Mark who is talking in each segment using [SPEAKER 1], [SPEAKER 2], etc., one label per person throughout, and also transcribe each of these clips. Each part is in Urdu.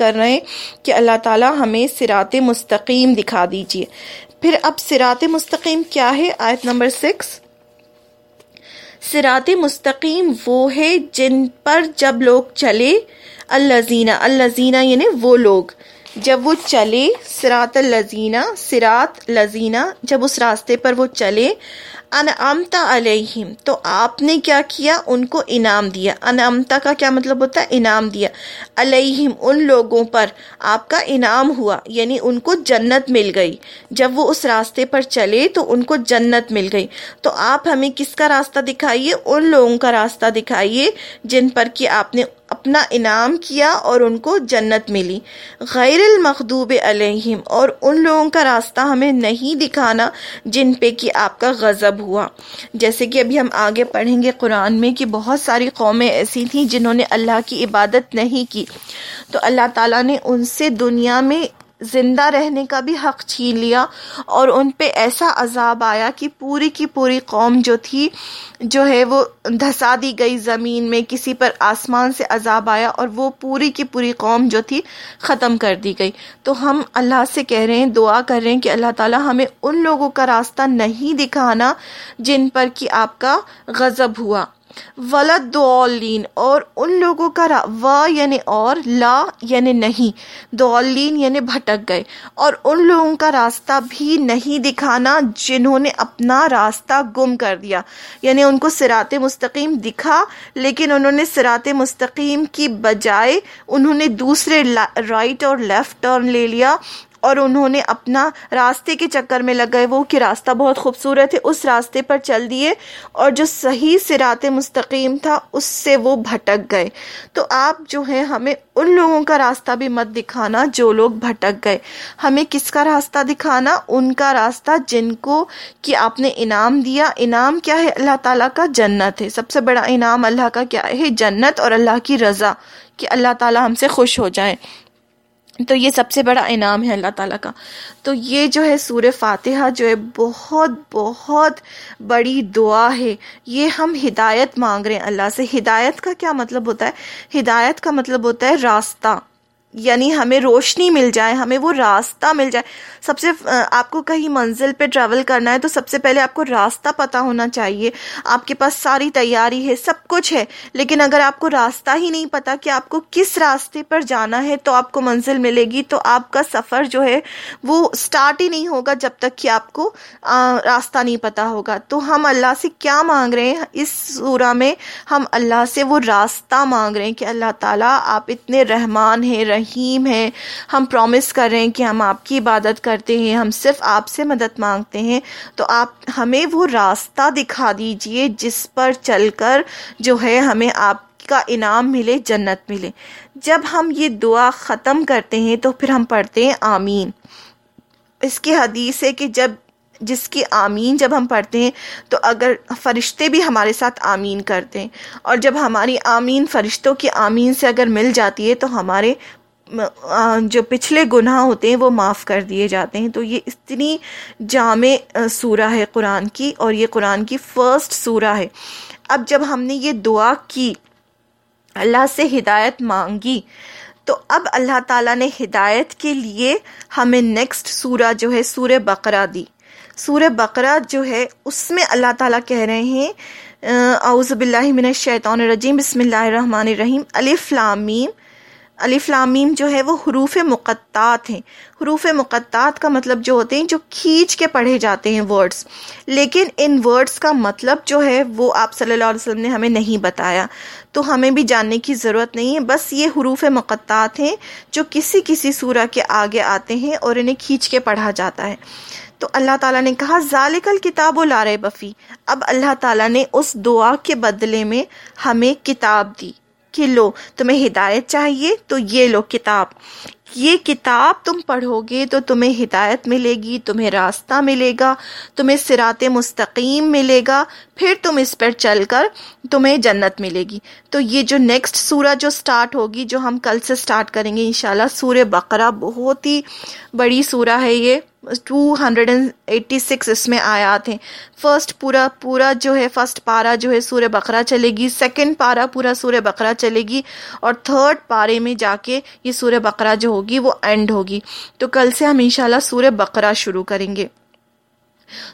[SPEAKER 1] کر رہے ہیں کہ اللہ تعالیٰ ہمیں سرات مستقیم دکھا دیجیے۔ پھر اب سرات مستقیم کیا ہے؟ آیت نمبر سکس سرات مستقیم وہ ہے جن پر جب لوگ چلے اللہ زینہ اللہ زینہ یعنی وہ لوگ۔ جب وہ چلے سرات الزینہ سرات لذینہ جب اس راستے پر وہ چلے انعامتا علیہم، تو آپ نے کیا کیا؟ ان کو انعام دیا۔ انعامتا کا کیا مطلب ہوتا ہے؟ انعام دیا۔ علیہم، ان لوگوں پر آپ کا انعام ہوا یعنی ان کو جنت مل گئی۔ جب وہ اس راستے پر چلے تو ان کو جنت مل گئی۔ تو آپ ہمیں کس کا راستہ دکھائیے؟ ان لوگوں کا راستہ دکھائیے جن پر کہ آپ نے اپنا انعام کیا اور ان کو جنت ملی۔ غیر المخوب علیہم، اور ان لوگوں کا راستہ ہمیں نہیں دکھانا جن پہ کہ آپ کا غضب ہوا۔ جیسے کہ ابھی ہم آگے پڑھیں گے قرآن میں کہ بہت ساری قومیں ایسی تھیں جنہوں نے اللہ کی عبادت نہیں کی۔ تو اللہ تعالیٰ نے ان سے دنیا میں زندہ رہنے کا بھی حق چھین لیا اور ان پہ ایسا عذاب آیا کہ پوری کی پوری قوم جو تھی، جو ہے وہ دھسا دی گئی زمین میں، کسی پر آسمان سے عذاب آیا اور وہ پوری کی پوری قوم جو تھی ختم کر دی گئی۔ تو ہم اللہ سے کہہ رہے ہیں، دعا کر رہے ہیں کہ اللہ تعالیٰ ہمیں ان لوگوں کا راستہ نہیں دکھانا جن پر کہ آپ کا غضب ہوا۔ ولد دولین اور ان لوگوں کا و یعنی اور، لا یعنی نہیں دولین یعنی بھٹک گئے، اور ان لوگوں کا راستہ بھی نہیں دکھانا جنہوں نے اپنا راستہ گم کر دیا۔ یعنی ان کو سرات مستقیم دکھا، لیکن انہوں نے سرات مستقیم کی بجائے انہوں نے دوسرے رائٹ اور لیفٹ ٹرن لے لیا۔ اور انہوں نے اپنا راستے کے چکر میں لگ گئے وہ کہ راستہ بہت خوبصورت ہے، اس راستے پر چل دیے اور جو صحیح سرات مستقیم تھا، اس سے وہ بھٹک گئے۔ تو آپ جو ہیں، ہمیں ان لوگوں کا راستہ بھی مت دکھانا جو لوگ بھٹک گئے۔ ہمیں کس کا راستہ دکھانا؟ ان کا راستہ جن کو کہ آپ نے انعام دیا۔ انعام کیا ہے؟ اللہ تعالیٰ کا جنت ہے۔ سب سے بڑا انعام اللہ کا کیا ہے؟ جنت اور اللہ کی رضا، کہ اللہ تعالیٰ ہم سے خوش ہو جائیں۔ تو یہ سب سے بڑا انعام ہے اللہ تعالیٰ کا۔ تو یہ جو ہے سور فاتحہ جو ہے بہت بہت بڑی دعا ہے۔ یہ ہم ہدایت مانگ رہے ہیں اللہ سے۔ ہدایت کا کیا مطلب ہوتا ہے؟ ہدایت کا مطلب ہوتا ہے راستہ۔ یعنی ہمیں روشنی مل جائے، ہمیں وہ راستہ مل جائے۔ سب سے آپ کو کہیں منزل پہ ٹریول کرنا ہے تو سب سے پہلے آپ کو راستہ پتا ہونا چاہیے۔ آپ کے پاس ساری تیاری ہے، سب کچھ ہے، لیکن اگر آپ کو راستہ ہی نہیں پتا کہ آپ کو کس راستے پر جانا ہے تو آپ کو منزل ملے گی۔ تو آپ کا سفر جو ہے، وہ سٹارٹ ہی نہیں ہوگا جب تک کہ آپ کو راستہ نہیں پتا ہوگا۔ تو ہم اللہ سے کیا مانگ رہے ہیں؟ اس سورہ میں ہم اللہ سے وہ راستہ مانگ رہے ہیں کہ اللہ تعالیٰ آپ اتنے رحمان ہیں رحیم ہے ہم پرومس کر رہے ہیں کہ ہم آپ کی عبادت کرتے ہیں، ہم صرف آپ سے مدد مانگتے ہیں۔ تو آپ ہمیں وہ راستہ دکھا دیجیے جس پر چل کر جو ہے ہمیں آپ کا انعام ملے، جنت ملے۔ جب ہم یہ دعا ختم کرتے ہیں تو پھر ہم پڑھتے ہیں آمین۔ اس کی حدیث ہے کہ جب، جس کی آمین جب ہم پڑھتے ہیں تو اگر فرشتے بھی ہمارے ساتھ آمین کرتے ہیں۔ اور جب ہماری آمین فرشتوں کی آمین سے اگر مل جاتی ہے تو ہمارے جو پچھلے گناہ ہوتے ہیں وہ معاف کر دیے جاتے ہیں۔ تو یہ اتنی جامع سورہ ہے قرآن کی اور یہ قرآن کی فرسٹ سورہ ہے۔ اب جب ہم نے یہ دعا کی، اللہ سے ہدایت مانگی، تو اب اللہ تعالیٰ نے ہدایت کے لیے ہمیں نیکسٹ سورہ جو ہے، سورہ بقرہ دی۔ سورہ بقرہ جو ہے، اس میں اللہ تعالیٰ کہہ رہے ہیں اعوذ باللہ من الشیطان الرجیم، بسم اللہ الرحمن الرحیم، الف لامیم علی فلامیم جو ہے وہ حروف مقطعات ہیں۔ حروف مقطعات کا مطلب جو ہوتے ہیں، جو کھینچ کے پڑھے جاتے ہیں ورڈز۔ لیکن ان ورڈز کا مطلب جو ہے وہ آپ صلی اللہ علیہ وسلم نے ہمیں نہیں بتایا۔ تو ہمیں بھی جاننے کی ضرورت نہیں ہے۔ بس یہ حروف مقطعات ہیں جو کسی کسی سورہ کے آگے آتے ہیں اور انہیں کھینچ کے پڑھا جاتا ہے۔ تو اللہ تعالیٰ نے کہا، ذالک الکتاب و لار بفی اب اللہ تعالیٰ نے اس دعا کے بدلے میں ہمیں کتاب دی۔ کہ لو تمہیں ہدایت چاہیے تو یہ لو کتاب۔ یہ کتاب تم پڑھو گے تو تمہیں ہدایت ملے گی، تمہیں راستہ ملے گا، تمہیں سرات مستقیم ملے گا، پھر تم اس پر چل کر تمہیں جنت ملے گی۔ تو یہ جو نیکسٹ سورہ جو سٹارٹ ہوگی، جو ہم کل سے سٹارٹ کریں گے، انشاءاللہ سورہ بقرہ بہت ہی بڑی سورہ ہے یہ۔ Two hundred and eighty six اس میں آیات ہیں۔ فرسٹ پورا پورا جو ہے فرسٹ پارا جو ہے سورہ بقرہ چلے گی۔ سیکنڈ پارا پورا سورہ بقرہ چلے گی۔ اور تھرڈ پارے میں جا کے یہ سورہ بقرہ جو ہوگی وہ اینڈ ہوگی۔ تو کل سے ہم انشاءاللہ سورہ بقرہ شروع کریں گے۔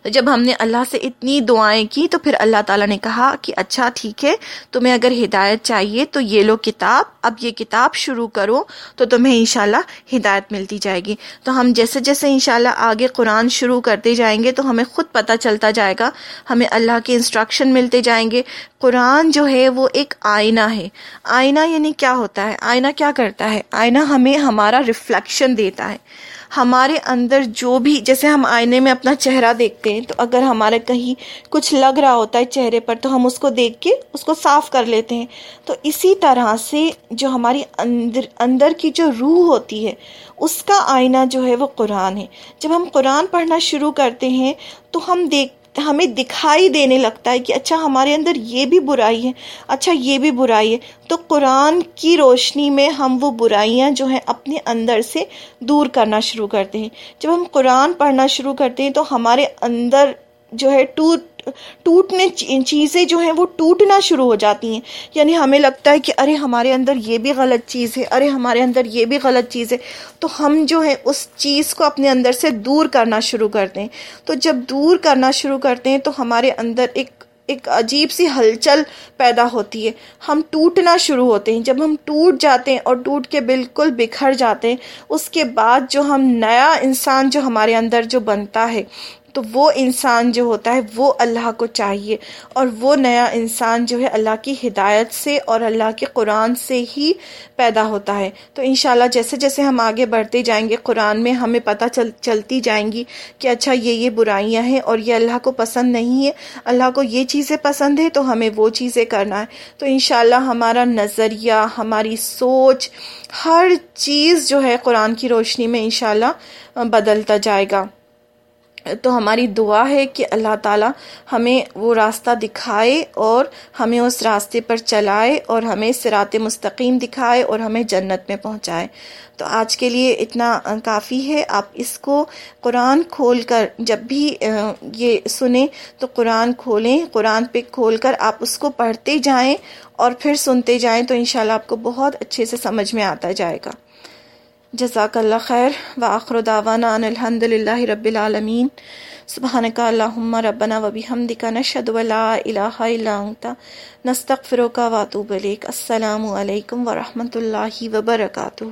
[SPEAKER 1] تو جب ہم نے اللہ سے اتنی دعائیں کی تو پھر اللہ تعالیٰ نے کہا کہ اچھا ٹھیک ہے، تمہیں اگر ہدایت چاہیے تو یہ لو کتاب، اب یہ کتاب شروع کرو تو تمہیں انشاءاللہ ہدایت ملتی جائے گی۔ تو ہم جیسے جیسے انشاءاللہ آگے قرآن شروع کرتے جائیں گے تو ہمیں خود پتہ چلتا جائے گا، ہمیں اللہ کے انسٹرکشن ملتے جائیں گے۔ قرآن جو ہے وہ ایک آئینہ ہے۔ آئینہ یعنی کیا ہوتا ہے؟ آئینہ کیا کرتا ہے؟ آئینہ ہمیں ہمارا ریفلیکشن دیتا ہے۔ ہمارے اندر جو بھی جیسے ہم آئینے میں اپنا چہرہ دیکھتے ہیں، تو اگر ہمارا کہیں کچھ لگ رہا ہوتا ہے چہرے پر، تو ہم اس کو دیکھ کے اس کو صاف کر لیتے ہیں۔ تو اسی طرح سے جو ہماری اندر اندر کی جو روح ہوتی ہے، اس کا آئینہ جو ہے وہ قرآن ہے۔ جب ہم قرآن پڑھنا شروع کرتے ہیں، تو ہم دیکھ ہمیں دکھائی دینے لگتا ہے کہ اچھا ہمارے اندر یہ بھی برائی ہے اچھا یہ بھی برائی ہے۔ تو قرآن کی روشنی میں ہم وہ برائیاں جو ہیں اپنے اندر سے دور کرنا شروع کرتے ہیں۔ جب ہم قرآن پڑھنا شروع کرتے ہیں تو ہمارے اندر جو ہے ٹوٹ ٹوٹنے چیزیں جو ہیں وہ ٹوٹنا شروع ہو جاتی ہیں۔ یعنی ہمیں لگتا ہے کہ ارے ہمارے اندر یہ بھی غلط چیز ہے، ارے ہمارے اندر یہ بھی غلط چیز ہے۔ تو ہم جو ہے اس چیز کو اپنے اندر سے دور کرنا شروع کرتے ہیں تو جب دور کرنا شروع کرتے ہیں تو ہمارے اندر ایک ایک عجیب سی ہلچل پیدا ہوتی ہے۔ ہم ٹوٹنا شروع ہوتے ہیں۔ جب ہم ٹوٹ جاتے ہیں اور ٹوٹ کے بالکل بکھر جاتے ہیں، اس کے بعد جو ہم نیا انسان جو ہمارے اندر جو بنتا ہے تو وہ انسان جو ہوتا ہے وہ اللہ کو چاہیے اور وہ نیا انسان جو ہے اللہ کی ہدایت سے اور اللہ کے قرآن سے ہی پیدا ہوتا ہے۔ تو انشاءاللہ جیسے جیسے ہم آگے بڑھتے جائیں گے قرآن میں ہمیں پتہ چل چلتی جائیں گی کہ اچھا یہ یہ برائیاں ہیں اور یہ اللہ کو پسند نہیں ہے۔ اللہ کو یہ چیزیں پسند ہے تو ہمیں وہ چیزیں کرنا ہے۔ تو انشاءاللہ ہمارا نظریہ، ہماری سوچ، ہر چیز جو ہے قرآن کی روشنی میں انشاءاللہ بدلتا جائے گا۔ تو ہماری دعا ہے کہ اللہ تعالی ہمیں وہ راستہ دکھائے اور ہمیں اس راستے پر چلائے اور ہمیں سرات مستقیم دکھائے اور ہمیں جنت میں پہنچائے۔ تو آج کے لیے اتنا کافی ہے۔ آپ اس کو قرآن کھول کر جب بھی یہ سنیں تو قرآن کھولیں۔ قرآن پہ کھول کر آپ اس کو پڑھتے جائیں اور پھر سنتے جائیں تو انشاءاللہ آپ کو بہت اچھے سے سمجھ میں آتا جائے گا۔ جزاک اللہ خیر. و آخر دعوانا ان الحمد للہ رب العالمین. سبحانک اللہم ربنا و بحمدک نشہد و لا الہ الا انت. نستغفرک و اتوب الیک. السلام علیکم ورحمۃ اللہ وبرکاتہ.